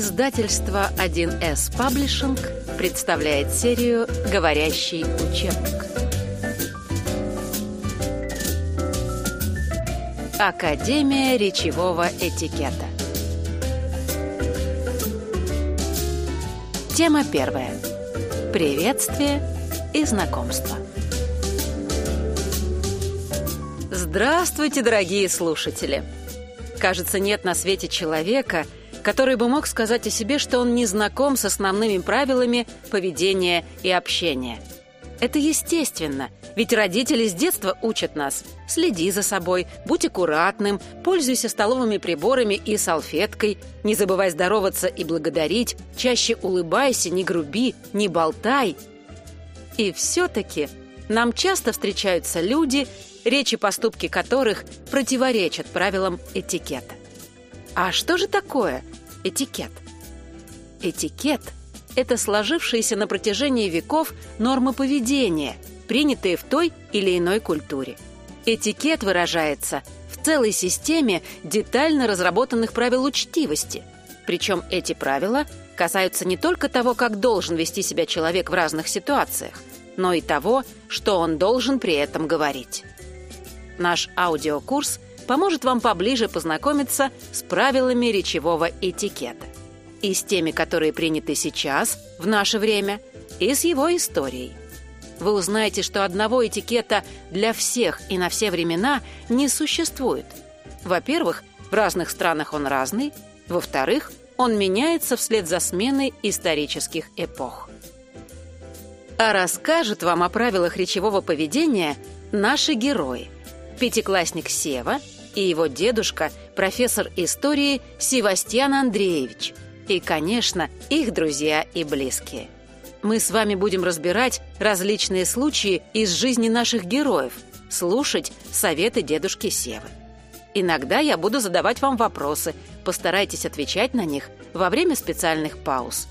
Издательство 1С Паблишинг представляет серию «Говорящий учебник». Академия речевого этикета. Тема первая. Приветствие и знакомство. Здравствуйте, дорогие слушатели! Кажется, нет на свете человека, который бы мог сказать о себе, что он не знаком с основными правилами поведения и общения. Это естественно, ведь родители с детства учат нас. Следи за собой, будь аккуратным, пользуйся столовыми приборами и салфеткой, не забывай здороваться и благодарить, чаще улыбайся, не груби, не болтай. И все-таки нам часто встречаются люди, речи поступки которых противоречат правилам этикета. А что же такое этикет? Этикет – это сложившиеся на протяжении веков нормы поведения, принятые в той или иной культуре. Этикет выражается в целой системе детально разработанных правил учтивости. Причем эти правила касаются не только того, как должен вести себя человек в разных ситуациях, но и того, что он должен при этом говорить. Наш аудиокурс поможет вам поближе познакомиться с правилами речевого этикета. И с теми, которые приняты сейчас, в наше время, и с его историей. Вы узнаете, что одного этикета для всех и на все времена не существует. Во-первых, в разных странах он разный. Во-вторых, он меняется вслед за сменой исторических эпох. А расскажут вам о правилах речевого поведения наши герои – пятиклассник Сева и его дедушка, профессор истории Севастьян Андреевич. И, конечно, их друзья и близкие. Мы с вами будем разбирать различные случаи из жизни наших героев, слушать советы дедушки Севы. Иногда я буду задавать вам вопросы, постарайтесь отвечать на них во время специальных пауз.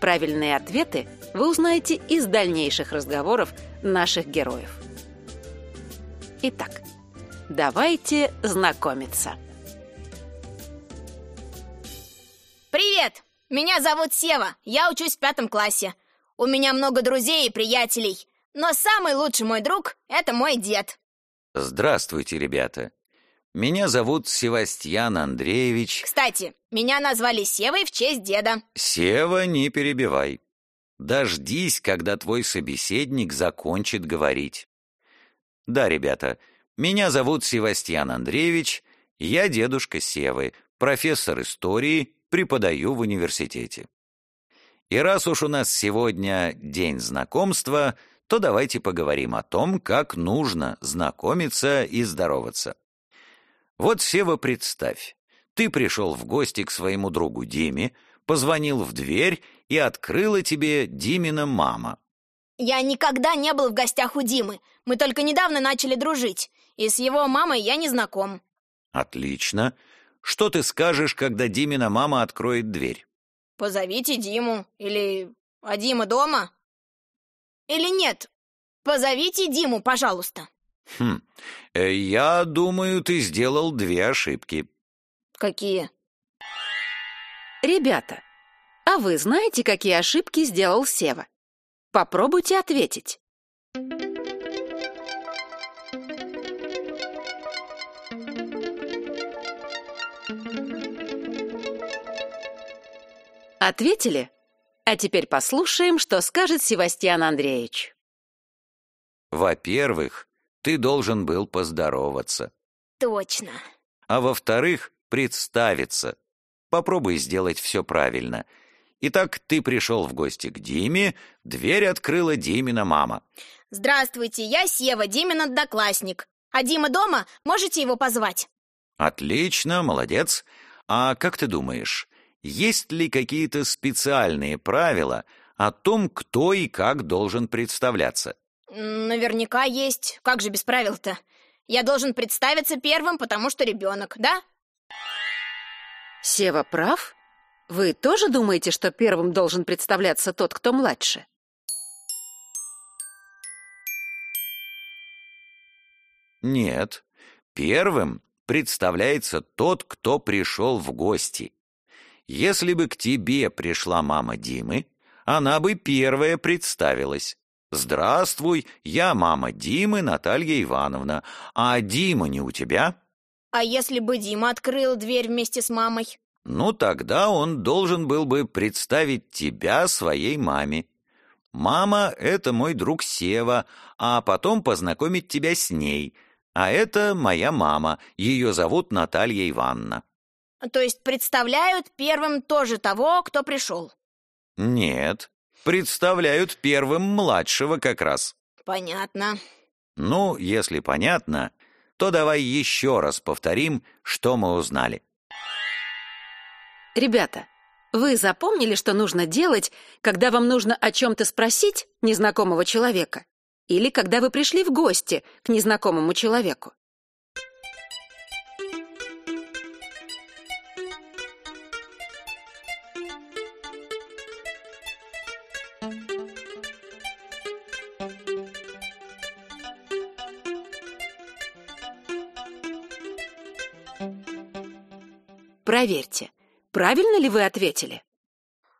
Правильные ответы вы узнаете из дальнейших разговоров наших героев. Итак, Давайте знакомиться. Привет! Меня зовут Сева, я учусь в пятом классе. У меня много друзей и приятелей, но самый лучший мой друг — это мой дед. Здравствуйте, ребята. Меня зовут Севастьян Андреевич. Кстати, меня назвали Севой в честь деда. Сева, не перебивай. Дождись, когда твой собеседник закончит говорить. Да, ребята, меня зовут Севастьян Андреевич, я дедушка Севы, профессор истории, преподаю в университете. И раз уж у нас сегодня день знакомства, то давайте поговорим о том, как нужно знакомиться и здороваться. Вот, Сева, представь, ты пришел в гости к своему другу Диме, позвонил в дверь и открыла тебе Димина мама. Я никогда не был в гостях у Димы, мы только недавно начали дружить и с его мамой я не знаком». «Отлично. Что ты скажешь, когда Димина мама откроет дверь?» «Позовите Диму. Или... А Дима дома?» «Или нет? Позовите Диму, пожалуйста». «Хм, э, я думаю, ты сделал две ошибки». «Какие?» «Ребята, а вы знаете, какие ошибки сделал Сева? Попробуйте ответить». Ответили? А теперь послушаем, что скажет Севастьян Андреевич. Во-первых, ты должен был поздороваться. Точно. А во-вторых, представиться. Попробуй сделать все правильно. Итак, ты пришел в гости к Диме, дверь открыла Димина мама. Здравствуйте, я Сева, Димин одноклассник. А Дима дома? Можете его позвать? Отлично, молодец. А как ты думаешь, есть ли какие-то специальные правила о том, кто и как должен представляться? Наверняка есть. Как же без правил-то? Я должен представиться первым, потому что ребенок, да? Сева прав? Вы тоже думаете, что первым должен представляться тот, кто младше? Нет. Первым представляется тот, кто пришел в гости. Если бы к тебе пришла мама Димы, она бы первая представилась. «Здравствуй, я мама Димы, Наталья Ивановна. А Дима не у тебя?» А если бы Дима открыл дверь вместе с мамой? Ну, тогда он должен был бы представить тебя своей маме. Мама — это мой друг Сева, а потом познакомить тебя с ней. А это моя мама, ее зовут Наталья Ивановна. То есть представляют первым тоже того, кто пришел? Нет, представляют первым младшего как раз. Понятно. Ну, если понятно, то давай еще раз повторим, что мы узнали. Ребята, вы запомнили, что нужно делать, когда вам нужно о чем-то спросить незнакомого человека? Или когда вы пришли в гости к незнакомому человеку? Проверьте, правильно ли вы ответили?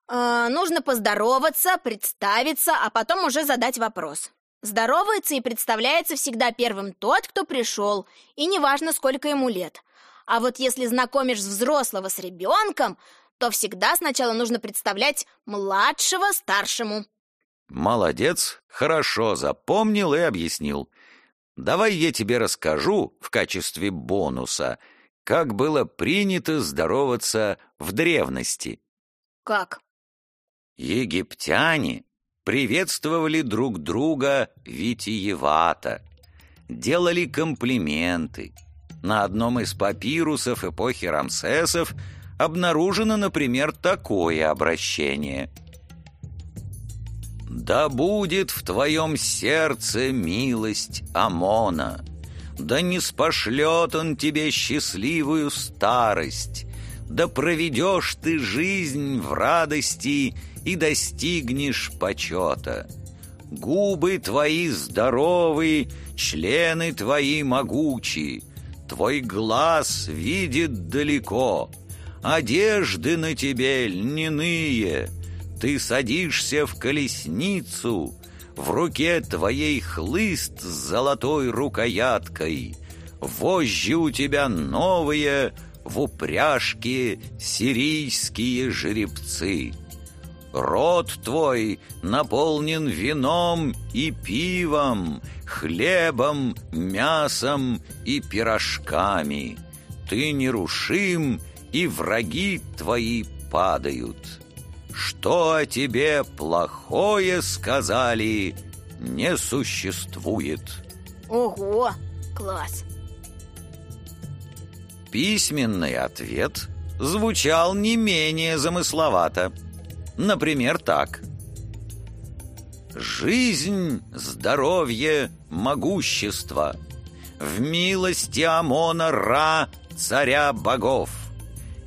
А, нужно поздороваться, представиться, а потом уже задать вопрос. Здоровается и представляется всегда первым тот, кто пришел, и неважно, сколько ему лет. А вот если знакомишь взрослого с ребенком, то всегда сначала нужно представлять младшего старшему. Молодец, хорошо запомнил и объяснил. Давай я тебе расскажу в качестве бонуса — как было принято здороваться в древности. Как? Египтяне приветствовали друг друга витиевато, делали комплименты. На одном из папирусов эпохи Рамсесов обнаружено, например, такое обращение. «Да будет в твоем сердце милость Амона, да не спошлет он тебе счастливую старость, да проведешь ты жизнь в радости и достигнешь почета. Губы твои здоровы, члены твои могучи, твой глаз видит далеко, одежды на тебе льняные, ты садишься в колесницу, в руке твоей хлыст с золотой рукояткой, Вожжи у тебя новые, в упряжке сирийские жеребцы. Рот твой наполнен вином и пивом, хлебом, мясом и пирожками. Ты нерушим, и враги твои падают» что о тебе плохое сказали, не существует. Ого, класс. Письменный ответ звучал не менее замысловато. Например, так. «Жизнь, здоровье, могущество. В милости Амона Ра, царя богов.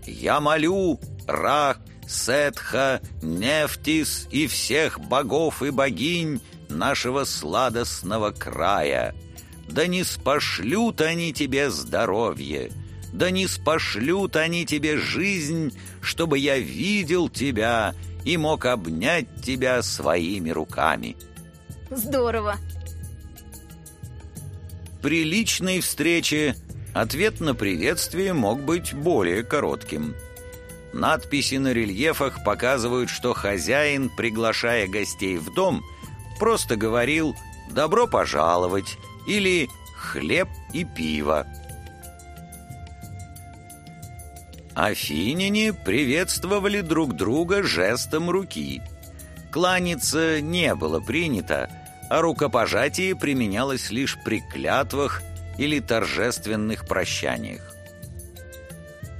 Я молю Ра Сетха, Нефтис и всех богов и богинь нашего сладостного края. Да не спошлют они тебе здоровье, да не спошлют они тебе жизнь, чтобы я видел тебя и мог обнять тебя своими руками». Здорово! При личной встрече ответ на приветствие мог быть более коротким – Надписи на рельефах показывают, что хозяин, приглашая гостей в дом, просто говорил «добро пожаловать» или «хлеб и пиво». Афиняне приветствовали друг друга жестом руки. Кланяться не было принято, а рукопожатие применялось лишь при клятвах или торжественных прощаниях.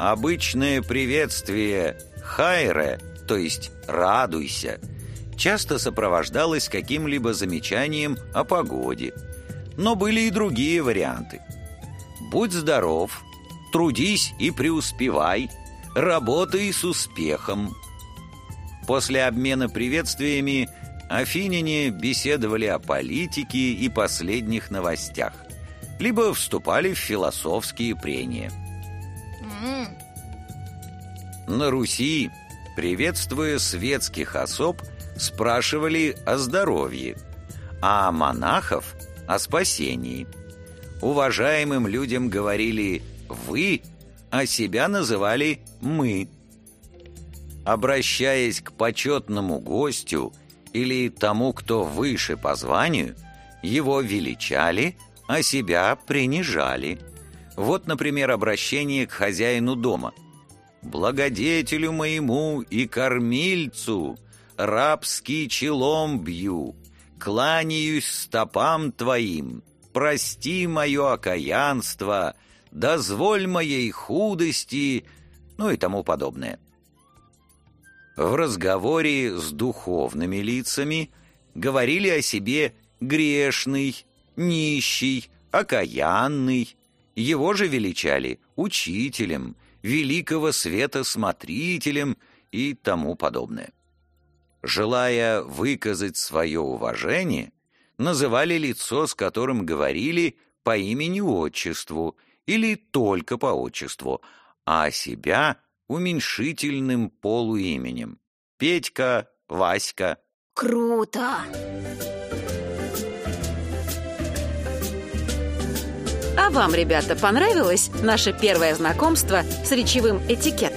Обычное приветствие «хайре», то есть «радуйся», часто сопровождалось каким-либо замечанием о погоде. Но были и другие варианты. «Будь здоров», «Трудись и преуспевай», «Работай с успехом». После обмена приветствиями афиняне беседовали о политике и последних новостях, либо вступали в философские прения – На Руси, приветствуя светских особ, спрашивали о здоровье, а монахов – о спасении. Уважаемым людям говорили «вы», а себя называли «мы». Обращаясь к почетному гостю или тому, кто выше по званию, его величали, а себя принижали. Вот, например, обращение к хозяину дома. «Благодетелю моему и кормильцу рабский челом бью, кланяюсь стопам твоим, прости мое окаянство, дозволь моей худости, ну и тому подобное. В разговоре с духовными лицами говорили о себе грешный, нищий, окаянный, его же величали учителем, великого света смотрителем и тому подобное желая выказать свое уважение, называли лицо, с которым говорили по имени-отчеству или только по отчеству, а себя уменьшительным полуименем. Петька, Васька. Круто! А вам, ребята, понравилось наше первое знакомство с речевым этикетом?